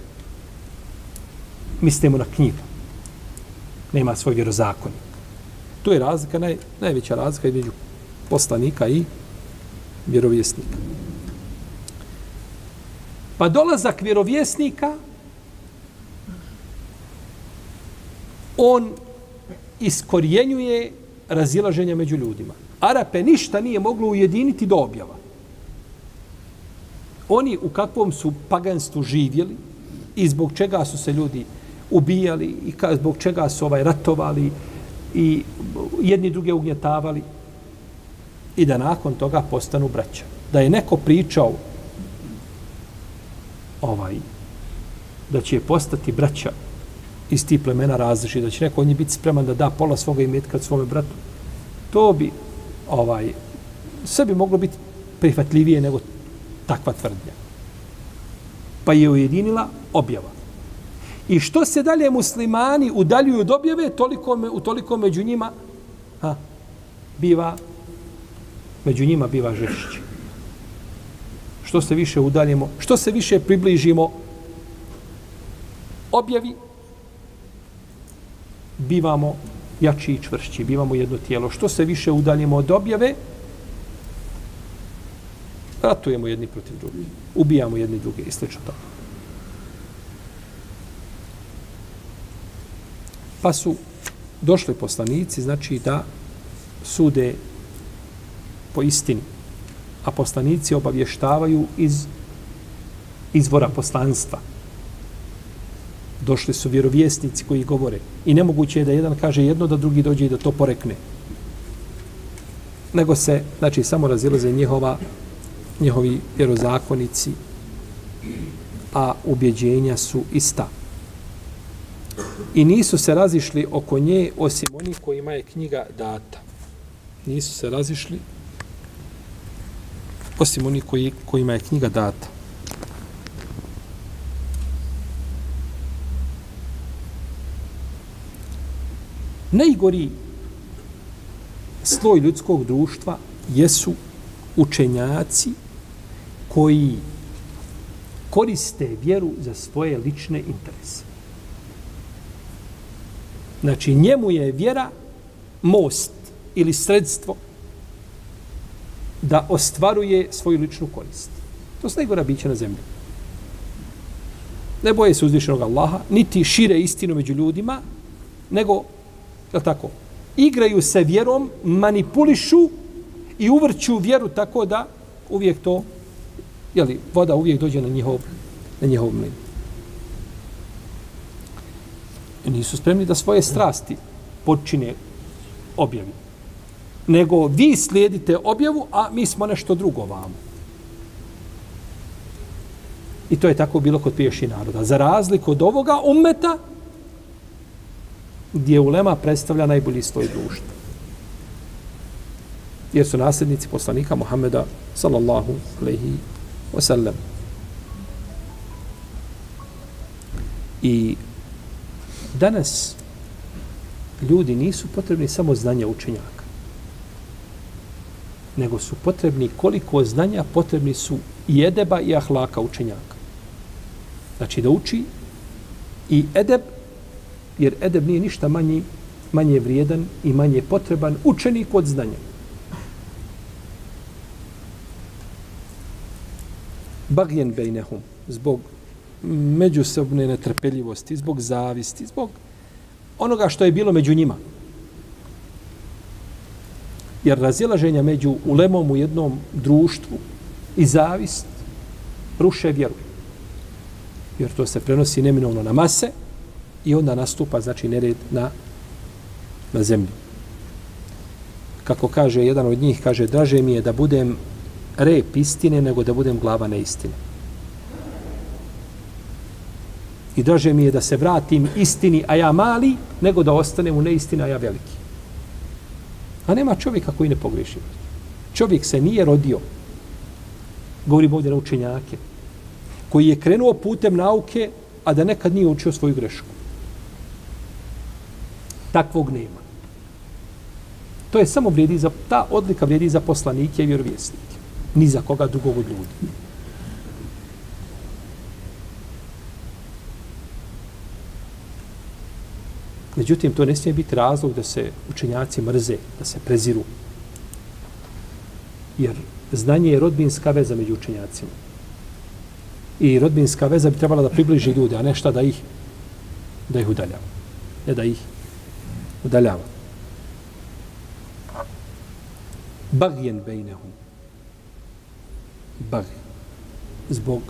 Mislimo na knjigu. Nema svoj vjerozakonik. Tu je razlika, naj, najveća razlika između poslanika i vjerovjesnika. Pa dolazak vjerovjesnika, on iskorjenjuje razilaženja među ljudima. Arape ništa nije moglo ujediniti do objava. Oni u kakvom su paganstvu živjeli, i zbog čega su se ljudi ubijali i ka, zbog čega su ovaj ratovali i jedni druge ugnjetavali i da nakon toga postanu braća. Da je neko pričao ovaj da će postati braća iz tih plemena različiti, da će neko od njih biti spreman da da pola svoga imetka svome bratu, to bi ovaj sve bi moglo biti prihvatljivije nego takva tvrdnja. Pa je ujedinila objava. I što se dalje muslimani udaljuju od objave, toliko, me, u toliko među njima ha, biva među njima biva žešće. Što se više udaljimo, što se više približimo objavi, bivamo jači i čvršći, bivamo jedno tijelo. Što se više udaljimo od objave, ratujemo jedni protiv drugih, ubijamo jedni druge i slično to. Pa su došli poslanici, znači da sude po istini. A poslanici obavještavaju iz izvora poslanstva. Došli su vjerovjesnici koji govore. I nemoguće je da jedan kaže jedno, da drugi dođe i da to porekne. Nego se, znači, samo razilaze njihova, njihovi vjerozakonici, a ubjeđenja su ista. I nisu se razišli oko nje osim oni kojima je knjiga data. Nisu se razišli osim oni koji, kojima je knjiga data. Najgori sloj ljudskog društva jesu učenjaci koji koriste vjeru za svoje lične interese. Znači, njemu je vjera most ili sredstvo da ostvaruje svoju ličnu korist. To su najgora bića na zemlji. Ne boje se uzvišenog Allaha, niti šire istinu među ljudima, nego, je tako, igraju se vjerom, manipulišu i uvrću vjeru tako da uvijek to, jeli, voda uvijek dođe na njihov, na njihov mlin. I nisu spremni da svoje strasti počine objavi nego vi slijedite objavu, a mi smo nešto drugo vam. I to je tako bilo kod priješnjih naroda. Za razliku od ovoga ummeta, gdje ulema predstavlja najbolji sloj društva. Jer su nasljednici poslanika Muhammeda sallallahu alaihi wasallam. I danas ljudi nisu potrebni samo znanja učenjaka nego su potrebni koliko znanja potrebni su i edeba i ahlaka učenjaka. Znači da uči i edeb, jer edeb nije ništa manji, manje vrijedan i manje potreban učenik od znanja. Bagjen bejnehum, zbog međusobne netrpeljivosti, zbog zavisti, zbog onoga što je bilo među njima jer razilaženja među ulemom u jednom društvu i zavist ruše vjeru. Jer to se prenosi neminovno na mase i onda nastupa, znači, nered na, na zemlji. Kako kaže jedan od njih, kaže, draže mi je da budem rep istine nego da budem glava neistine. I draže mi je da se vratim istini, a ja mali, nego da ostanem u neistini, a ja veliki. A nema čovjeka koji ne pogreši. Čovjek se nije rodio, govorim ovdje na učenjake, koji je krenuo putem nauke, a da nekad nije učio svoju grešku. Takvog nema. To je samo vrijedi za, ta odlika vrijedi za poslanike i vjerovjesnike. Ni za koga drugog od ljudi. Međutim, to ne smije biti razlog da se učenjaci mrze, da se preziru. Jer znanje je rodbinska veza među učenjacima. I rodbinska veza bi trebala da približi ljude, a ne šta da ih, da ih udaljava. Ne da ih udaljava. Bagjen bejnehum. Bagjen. Zbog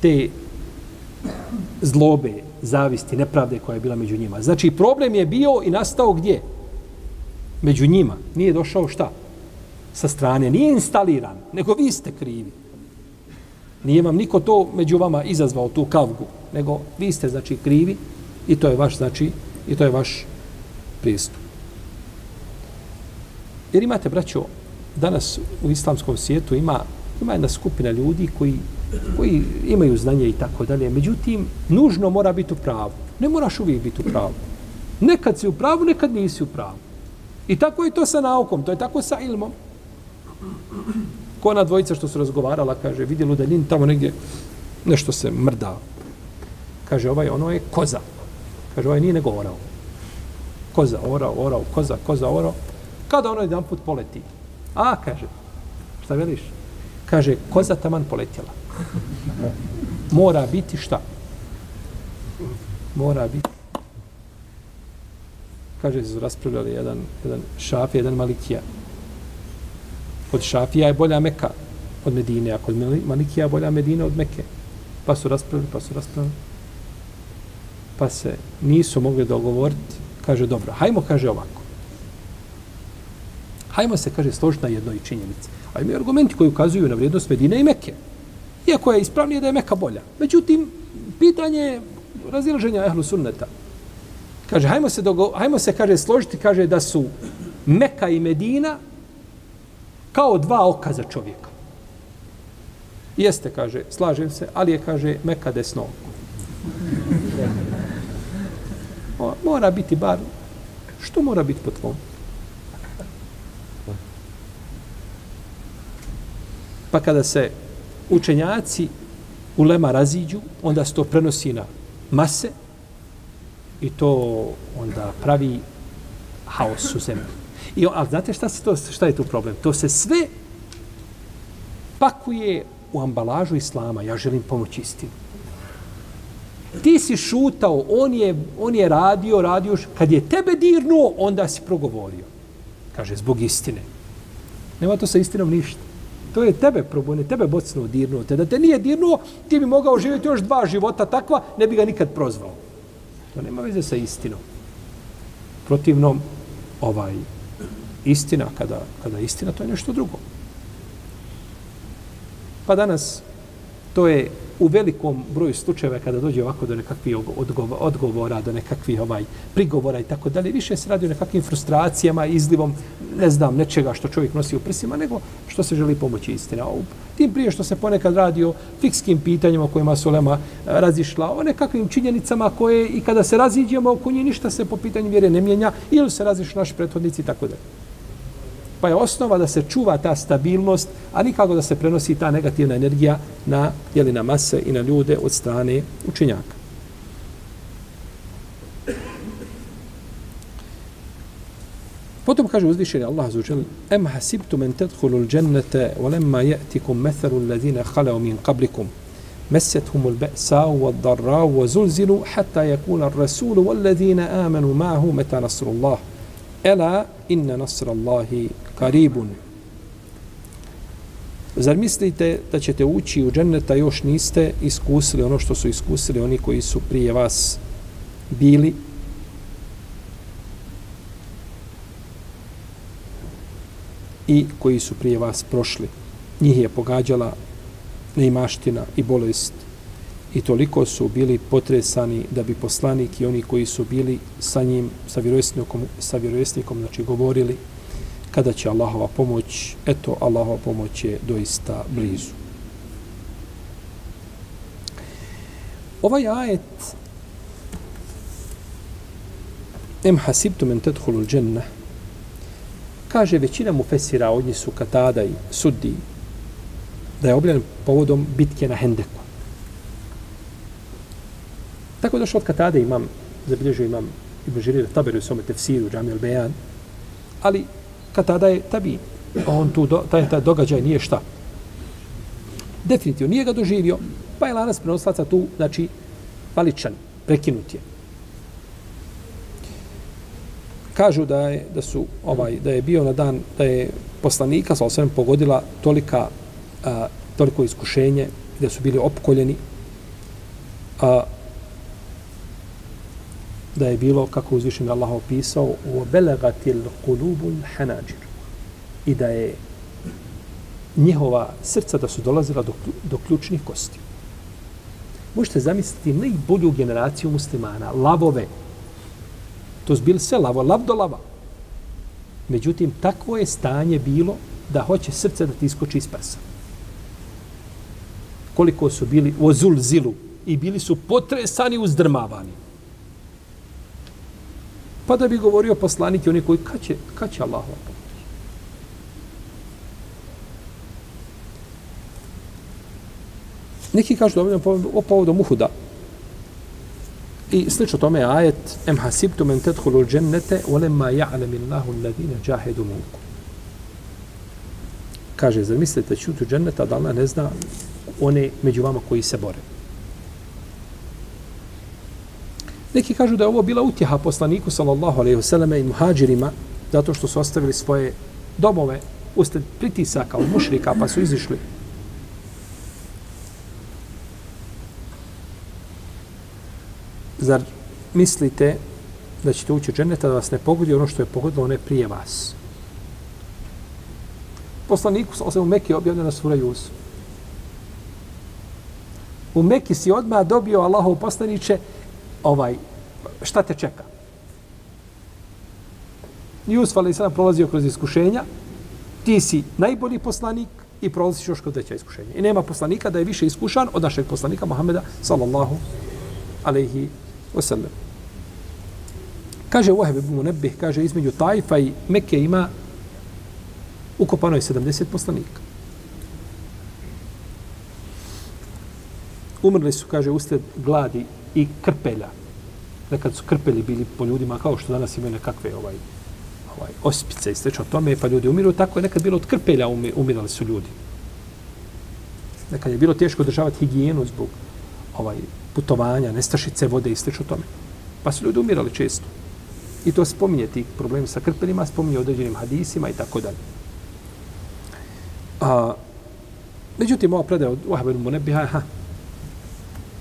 te zlobe, zavisti, nepravde koja je bila među njima. Znači, problem je bio i nastao gdje? Među njima. Nije došao šta? Sa strane. Nije instaliran, nego vi ste krivi. Nije vam niko to među vama izazvao, tu kavgu, nego vi ste, znači, krivi i to je vaš, znači, i to je vaš pristup. Jer imate, braćo, danas u islamskom svijetu ima, ima jedna skupina ljudi koji, koji imaju znanje i tako dalje. Međutim, nužno mora biti u pravu. Ne moraš uvijek biti u pravu. Nekad si u pravu, nekad nisi u pravu. I tako je to sa naukom, to je tako sa ilmom. Ko ona dvojica što su razgovarala, kaže, vidjelo da daljini tamo negdje nešto se mrda. Kaže, ovaj, ono je koza. Kaže, ovaj nije nego orao. Koza, orao, orao, koza, koza, orao. Kada ono jedan put poleti? A, kaže, šta veliš? Kaže, koza taman poletjela. Mora biti šta? Mora biti. Kaže, su raspravljali jedan, jedan šaf, jedan malikija. Od šafija je bolja Meka od Medine, a kod malikija je bolja Medina od Meke. Pa su raspravljali, pa su raspravljali. Pa se nisu mogli dogovoriti. Kaže, dobro, hajmo, kaže ovako. Hajmo se, kaže, složiti na jednoj činjenici. A imaju argumenti koji ukazuju na vrijednost Medine i Mekke. Iako je ispravnije da je Meka bolja. Međutim, pitanje razilaženja ehlu sunneta. Kaže, hajmo se, dogo, hajmo se, kaže, složiti, kaže, da su Meka i Medina kao dva oka za čovjeka. Jeste, kaže, slažem se, ali je, kaže, Meka desno oko. Mora biti bar, što mora biti po tvom? Pa kada se učenjaci u lema raziđu, onda se to prenosi na mase i to onda pravi haos u zemlji. I, ali znate šta, se to, šta je tu problem? To se sve pakuje u ambalažu islama. Ja želim pomoći istinu. Ti si šutao, on je, on je radio, radio, kad je tebe dirnuo, onda si progovorio. Kaže, zbog istine. Nema to sa istinom ništa. To je tebe probune, tebe bocno dirnuo te. Da te nije dirnuo, ti bi mogao živjeti još dva života takva, ne bi ga nikad prozvao. To nema veze sa istinom. Protivno, ovaj, istina, kada, kada istina, to je nešto drugo. Pa danas, to je u velikom broju slučajeva kada dođe ovako do nekakvih odgovora, do nekakvih ovaj prigovora i tako dalje, više se radi o nekakvim frustracijama, izlivom, ne znam, nečega što čovjek nosi u prsima, nego što se želi pomoći istina. Tim prije što se ponekad radi o fikskim pitanjima kojima su Lema eh, razišla, o nekakvim činjenicama koje i kada se raziđemo oko njih ništa se po pitanju vjere ne mijenja ili se razišli naši prethodnici i tako dalje Pa je osnova da se čuva ta stabilnost, a nikako da se prenosi ta negativna energija na, jeli, na mase i na ljude od strane učenjaka. Potom kaže uzvišeni Allah za učel, Em hasibtu men tedhulu l'đennete, walemma je'tikum metharu l'ladine khalao min qablikum. مستهم البأساء والضراء وزلزلوا حتى يقول الرسول والذين آمنوا معه متى نصر الله ألا إن نصر الله karibun. Zar mislite da ćete ući u dženneta još niste iskusili ono što su iskusili oni koji su prije vas bili? i koji su prije vas prošli. Njih je pogađala neimaština i bolest i toliko su bili potresani da bi poslanik i oni koji su bili sa njim, sa vjerovjesnikom, sa vjerovjesnikom znači govorili kada će Allahova pomoć, eto, Allahova pomoć je doista blizu. Ovaj ajet em hasibtu men tedhulu l'đenne kaže većina mu fesira od njih su katada i sudi da je obljen povodom bitke na Hendeku. Tako došlo od katade imam, zabilježio imam Ibn Žirir Taberu u svome tefsiru, Džami al-Bejan, ali tada je tabi. On tu, do, taj, taj događaj nije šta. Definitivno, nije ga doživio, pa je lanas prenoslaca tu, znači, paličan, prekinut je. Kažu da je, da su, ovaj, da je bio na dan, da je poslanika, sa osvijem, pogodila tolika, a, toliko iskušenje, da su bili opkoljeni, a, da je bilo, kako uzvišen Allah opisao, u belegatil kulubul hanađir. I da je njihova srca da su dolazila do, do ključnih kosti. Možete zamisliti najbolju generaciju muslimana, lavove. To su bili sve lavo, lav do lava. Međutim, takvo je stanje bilo da hoće srce da ti iskoči iz prsa. Koliko su bili u ozul zilu i bili su potresani uzdrmavani. Pa da bi govorio poslanik i oni koji, kad će, kad će Allah vam pomoći? Neki kažu da o povodom muhuda. I slično tome je ajet em hasibtu men tedhulu džennete olemma ja'lem illahu alladine džahedu munku. Kaže, zar mislite ću tu dženneta da Allah ne zna one među vama koji se bore? Neki kažu da je ovo bila utjeha poslaniku sallallahu alejhi ve selleme i muhadžirima zato što su ostavili svoje domove usled pritisaka od mušrika pa su izišli. Zar mislite da ćete ući u dženeta da vas ne pogodi ono što je pogodilo one prije vas? Poslaniku sallallahu alejhi ve Mekke objavljena sura Yusuf. U Mekki si odmah dobio Allahov poslanice ovaj, šta te čeka? Jusuf ali sada prolazio kroz iskušenja, ti si najbolji poslanik i prolaziš još kroz veća iskušenja. I nema poslanika da je više iskušan od našeg poslanika Muhameda sallallahu alaihi wasallam. Kaže Wahab ibn Munebih, kaže između Tajfa i Mekke ima ukopano je 70 poslanika. Umrli su, kaže, usled gladi i krpelja. Nekad su krpelji bili po ljudima kao što danas imaju nekakve ovaj, ovaj, ospice i slično tome, pa ljudi umiru. Tako je nekad bilo od krpelja umirali su ljudi. Nekad je bilo teško održavati higijenu zbog ovaj, putovanja, nestašice vode i slično tome. Pa su ljudi umirali često. I to spominje ti problemi sa krpeljima, spominje određenim hadisima i tako dalje. A, međutim, ova predaja od Wahabenu Munebiha, ha,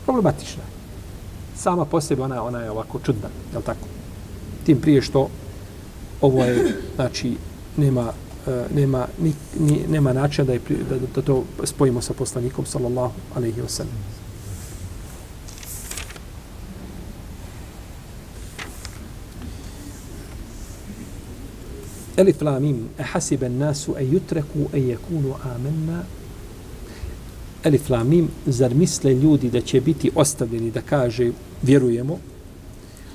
problematična sama po sebi ona, ona je ovako čudna, je li tako? Tim prije što ovo je, znači, nema, uh, nema, ni, ni, nema načina da, je, da, da to spojimo sa poslanikom, sallallahu alaihi wa sallam. Elif la mim, e nasu e jutreku e jekunu amenna Elif Lamim, zar misle ljudi da će biti ostavljeni da kaže vjerujemo?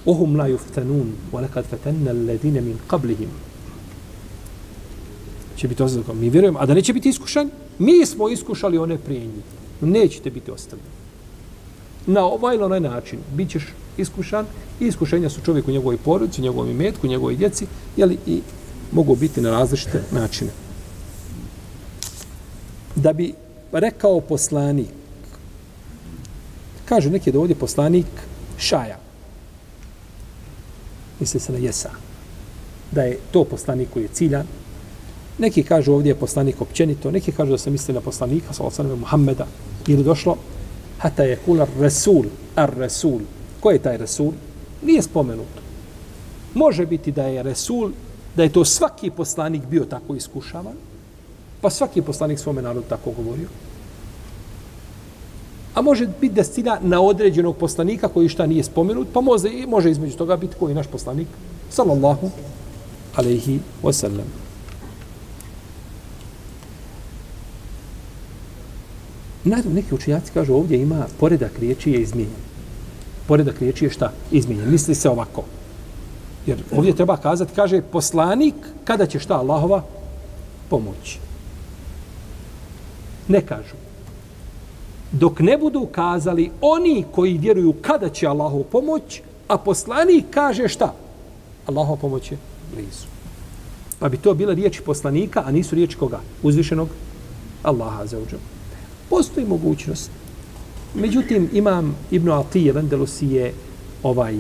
Ohum la juftanun, wa lakad fatanna alladine min qablihim. Će biti ostavljeni mi vjerujemo a da neće biti iskušan? Mi smo iskušali one prije njih. Nećete biti ostavljeni. Na ovaj ili onaj način bit ćeš iskušan. I iskušenja su čovjeku njegovoj porodici, njegovom imetku, njegovoj djeci jeli, i mogu biti na različite načine. Da bi Pa rekao poslanik, Kažu neki da ovdje poslanik šaja. Misli se na jesa. Da je to poslanik koji je ciljan. Neki kažu ovdje je poslanik općenito, neki kažu da se misli na poslanika, sa osaname Muhammeda, ili došlo, hata je kula resul, ar resul. Ko je taj resul? Nije spomenuto. Može biti da je resul, da je to svaki poslanik bio tako iskušavan, pa svaki poslanik svome narodu tako govorio. A može biti destina na određenog poslanika koji šta nije spomenut, pa može, može između toga biti koji naš poslanik, sallallahu alaihi wasallam. Naravno, neki učenjaci kažu ovdje ima poredak riječi je izmijenjen. Poredak riječi je šta? Izmijenjen. Misli se ovako. Jer ovdje treba kazati, kaže poslanik, kada će šta Allahova pomoći. Ne kažu dok ne budu kazali oni koji vjeruju kada će Allahov pomoć, a poslanik kaže šta? Allahov pomoć je blizu. Pa bi to bila riječi poslanika, a nisu riječi koga? Uzvišenog Allaha za uđer. Postoji mogućnost. Međutim, imam Ibn Atije, Vendelusi je ovaj,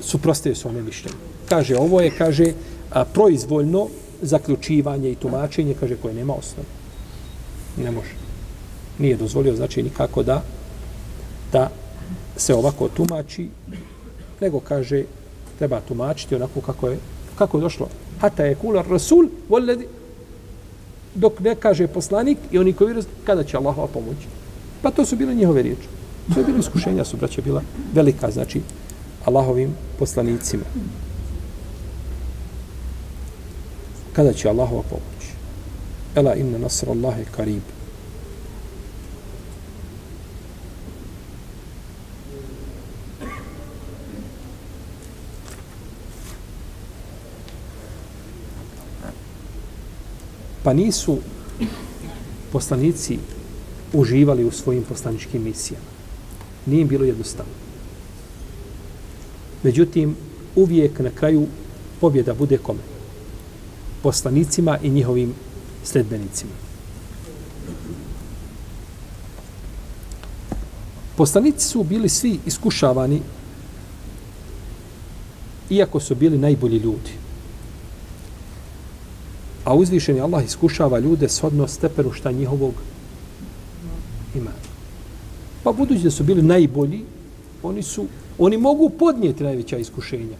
suprostaju svome mišljenju. Kaže, ovo je, kaže, proizvoljno zaključivanje i tumačenje, kaže, koje nema osnovu. Ne može nije dozvolio znači nikako da da se ovako tumači, nego kaže treba tumačiti onako kako je kako je došlo. Hata je kula rasul, voledi, dok ne kaže poslanik i oni koji raz, kada će Allahova pomoći. Pa to su bile njihove riječi. To je bilo iskušenja, su braće bila velika, znači Allahovim poslanicima. Kada će Allahova pomoć? Ela inna nasr Allahe karib. Pa nisu poslanici uživali u svojim poslaničkim misijama. Nije im bilo jednostavno. Međutim, uvijek na kraju pobjeda bude kome? Poslanicima i njihovim sledbenicima. Poslanici su bili svi iskušavani iako su bili najbolji ljudi. A uzvišeni Allah iskušava ljude s stepenu šta njihovog ima. Pa budući da su bili najbolji, oni su oni mogu podnijeti najveća iskušenja.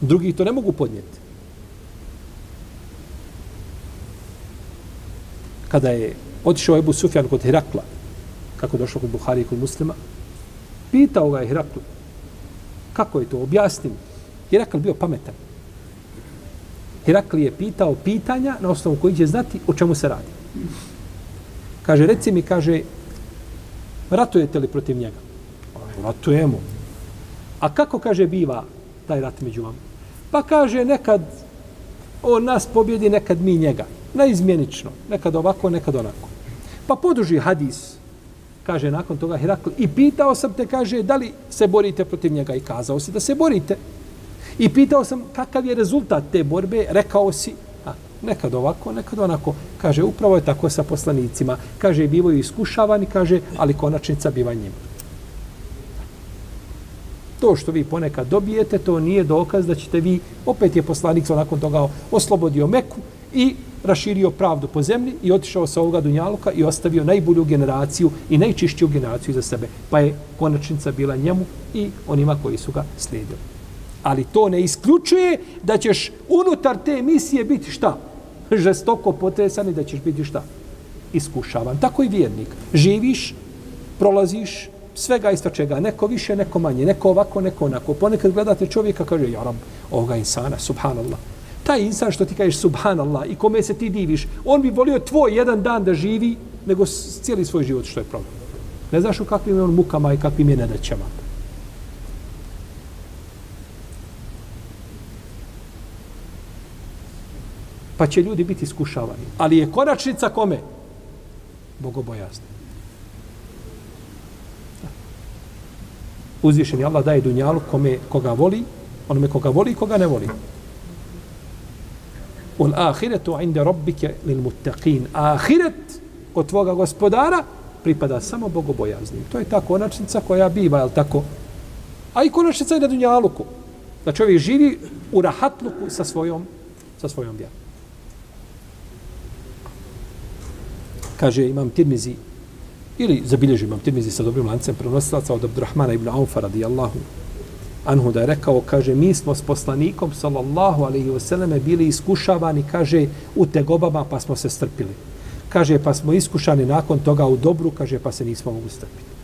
Drugi to ne mogu podnijeti. Kada je otišao Ebu Sufjan kod Herakla, kako došao kod Buhari i kod muslima, pitao ga je Heraklu, kako je to, objasni mi. Herakl bio pametan. Herakl je pitao pitanja na osnovu koji će znati o čemu se radi. Kaže, reci mi, kaže, ratujete li protiv njega? Ratujemo. A kako, kaže, biva taj rat među vama? Pa kaže, nekad on nas pobjedi, nekad mi njega. Naizmjenično. Nekad ovako, nekad onako. Pa poduži hadis, kaže nakon toga Herakl, i pitao sam te, kaže, da li se borite protiv njega? I kazao si da se borite. I pitao sam kakav je rezultat te borbe, rekao si, a, nekad ovako, nekad onako. Kaže, upravo je tako sa poslanicima. Kaže, bivaju iskušavani, kaže, ali konačnica biva njima. To što vi ponekad dobijete, to nije dokaz da ćete vi, opet je poslanik nakon toga oslobodio Meku i raširio pravdu po zemlji i otišao sa ovoga Dunjaluka i ostavio najbolju generaciju i najčišću generaciju za sebe. Pa je konačnica bila njemu i onima koji su ga slijedili. Ali to ne isključuje da ćeš unutar te misije biti šta? Žestoko potresan i da ćeš biti šta? Iskušavan. Tako i vjernik. Živiš, prolaziš, svega isto čega. Neko više, neko manje. Neko ovako, neko onako. Ponekad gledate čovjeka, kaže, ja rab, ovoga insana, subhanallah. Taj insan što ti kažeš subhanallah i kome se ti diviš, on bi volio tvoj jedan dan da živi, nego cijeli svoj život što je problem. Ne znaš u kakvim je on mukama i kakvim je nedaćama. pa će ljudi biti iskušavani. Ali je konačnica kome? Bogobojazni. Uzvišeni Allah daje dunjalu kome koga voli, onome koga voli i koga ne voli. Ul ahiretu inde robbike lil muttaqin. Ahiret kod tvoga gospodara pripada samo bogobojaznim. To je ta konačnica koja biva, je tako? A i konačnica je na dunjaluku. Znači, da čovjek živi u rahatluku sa svojom, sa svojom vjerom. kaže imam Tirmizi, ili zabilježi imam Tirmizi sa dobrim lancem prenosilaca od Abdurrahmana ibn Aufa radijallahu anhu da je rekao, kaže, mi smo s poslanikom, sallallahu alaihi vseleme, bili iskušavani, kaže, u tegobama, pa smo se strpili. Kaže, pa smo iskušani nakon toga u dobru, kaže, pa se nismo mogli strpiti.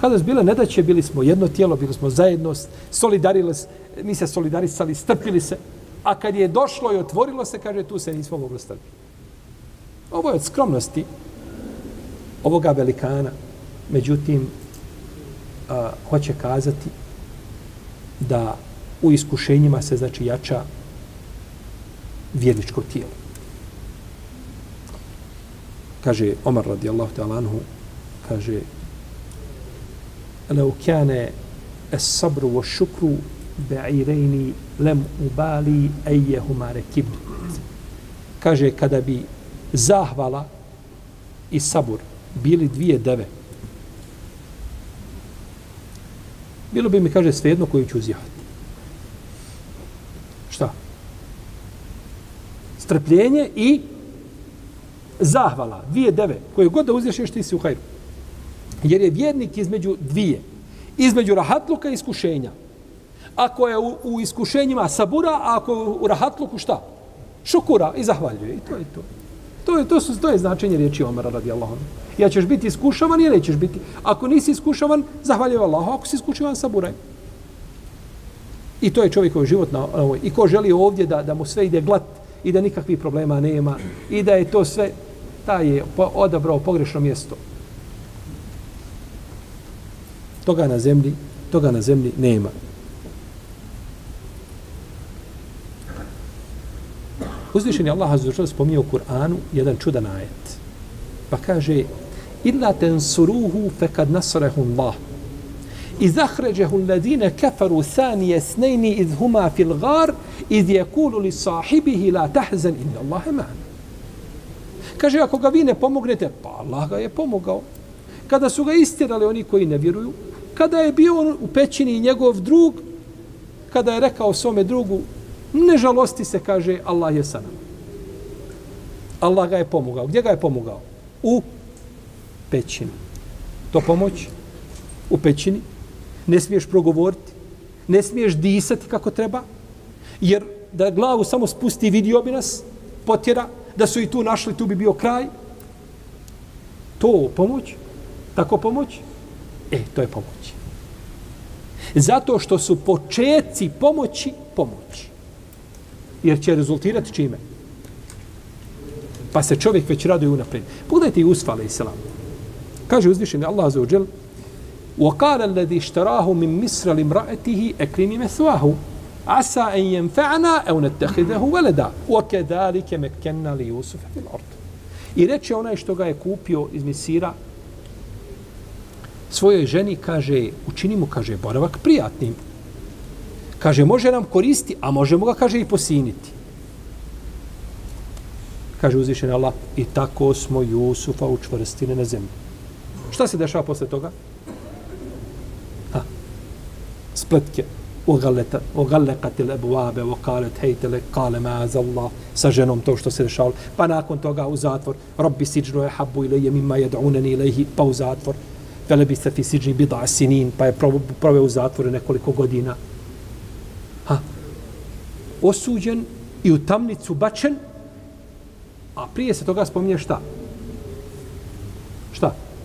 Kada su bile nedaće, bili smo jedno tijelo, bili smo zajedno, solidarili, mi se solidarisali, strpili se, a kad je došlo i otvorilo se, kaže, tu se nismo mogli strpiti. Ovo je od skromnosti ovoga velikana. Međutim, a, hoće kazati da u iskušenjima se znači jača vjerničko tijelo. Kaže Omar radijallahu ta'ala anhu, kaže لو كان الصبر والشكر بعيرين لم أبالي أيهما ركبت kaže kada bi zahvala i sabur bili dvije deve. Bilo bi mi, kaže, svejedno koju ću uzjahati. Šta? Strpljenje i zahvala. Dvije deve. Koje god da uzješeš, ti si u hajru. Jer je vjernik između dvije. Između rahatluka i iskušenja. Ako je u, u iskušenjima sabura, a ako je u rahatluku šta? Šukura i zahvaljuje. I to je to. To je, to su, to je značenje riječi Omara radijallahu anhu. Ja ćeš biti iskušavan ili nećeš biti. Ako nisi iskušavan, zahvaljuj Allahu. Ako si iskušavan, saburaj. I to je čovjekov život na ovoj. I ko želi ovdje da, da mu sve ide glat i da nikakvih problema nema i da je to sve, taj je odabrao pogrešno mjesto. Toga na zemlji, toga na zemlji nema. Uzvišen je Allah azza spominje u Kur'anu jedan čudan ajet. Pa kaže: "Illa tansuruhu faqad nasarahu Allah." إذ أخرجه الذين كفروا ثاني اثنين إذ هما في الغار إذ يقول لصاحبه لا تحزن إن الله معنا Kaže, ako ga vi ne pomognete, pa Allah ga je pomogao. Kada su ga istirali oni koji ne vjeruju, kada je bio on u pećini njegov drug, kada je rekao svome drugu, ne žalosti se, kaže, Allah je sa nama. Allah ga je pomogao. Gdje ga je pomogao? U pećini. To pomoć? U pećini ne smiješ progovoriti, ne smiješ disati kako treba, jer da glavu samo spusti vidio bi nas, potjera, da su i tu našli, tu bi bio kraj. To pomoć? Tako pomoć? E, to je pomoć. Zato što su početci pomoći pomoć. Jer će rezultirati čime? Pa se čovjek već raduje unaprijed. Pogledajte i usfale i. Kaže uzvišeni Allah za uđel, وقال الذي اشتراه من مصر لامرأته أكرمي مثواه عسى أن ينفعنا أو نتخذه ولدا وكذلك مكنا ليوسف في الأرض I reče onaj što ga je kupio iz Misira, svojoj ženi kaže, učini mu, kaže, boravak prijatnim. Kaže, može nam koristi, a možemo ga, kaže, i posiniti. Kaže uzvišen Allah, i tako smo Jusufa učvrstili na zemlji. Šta se dešava posle toga? spletke. Ogalekat il ebuabe okalet hejtele kale maaz Allah sa ženom to što se dešavalo. Pa nakon toga u zatvor. Robbi siđnu je habbu ilaje mimma jed'unani ilaihi pa u zatvor. Vele bi se fi siđni bida sinin pa je proveo u zatvoru nekoliko godina. Ha. Osuđen i u tamnicu bačen a prije se toga spominje šta?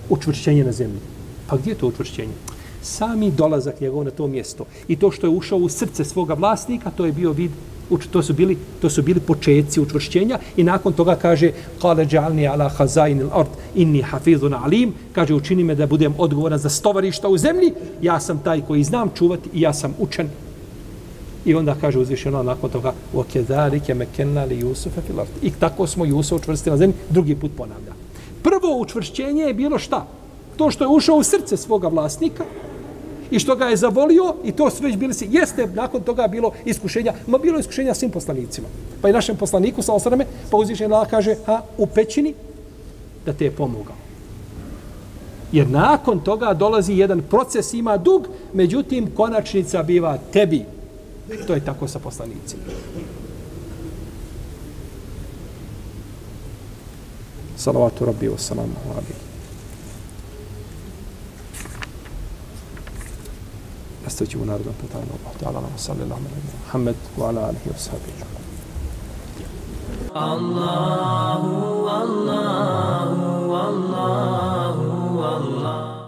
Učvršćenje na zemlji. Pa gdje je to učvršćenje? Sami dolazak njegov na to mjesto. I to što je ušao u srce svoga vlasnika, to je bio vid to su bili to su bili početci učvršćenja i nakon toga kaže qala ja'alni ala khazain al-ard inni hafizun alim. Kaže učini me da budem odgovoran za stovarišta u zemlji. Ja sam taj koji znam čuvati i ja sam učen. I onda kaže uzvišeno nakon toga wa kadhalika makanna li yusufa fil ard i tako smo Jusufa učvrstili na zemlji. Drugi put ponavlja prvo učvršćenje je bilo šta? To što je ušao u srce svoga vlasnika i što ga je zavolio i to sve već bili se jeste nakon toga bilo iskušenja ma bilo iskušenja svim poslanicima. Pa i našem poslaniku sa osrame pa uzvišen Allah kaže a u pećini da te je pomogao. Jer nakon toga dolazi jedan proces ima dug međutim konačnica biva tebi. To je tako sa poslanicima. صلوات ربي والسلام عليه. نستجيب نارضا بتعالى الله تعالى وصلى الله على محمد وعلى آله وصحبه. الله الله الله الله الله.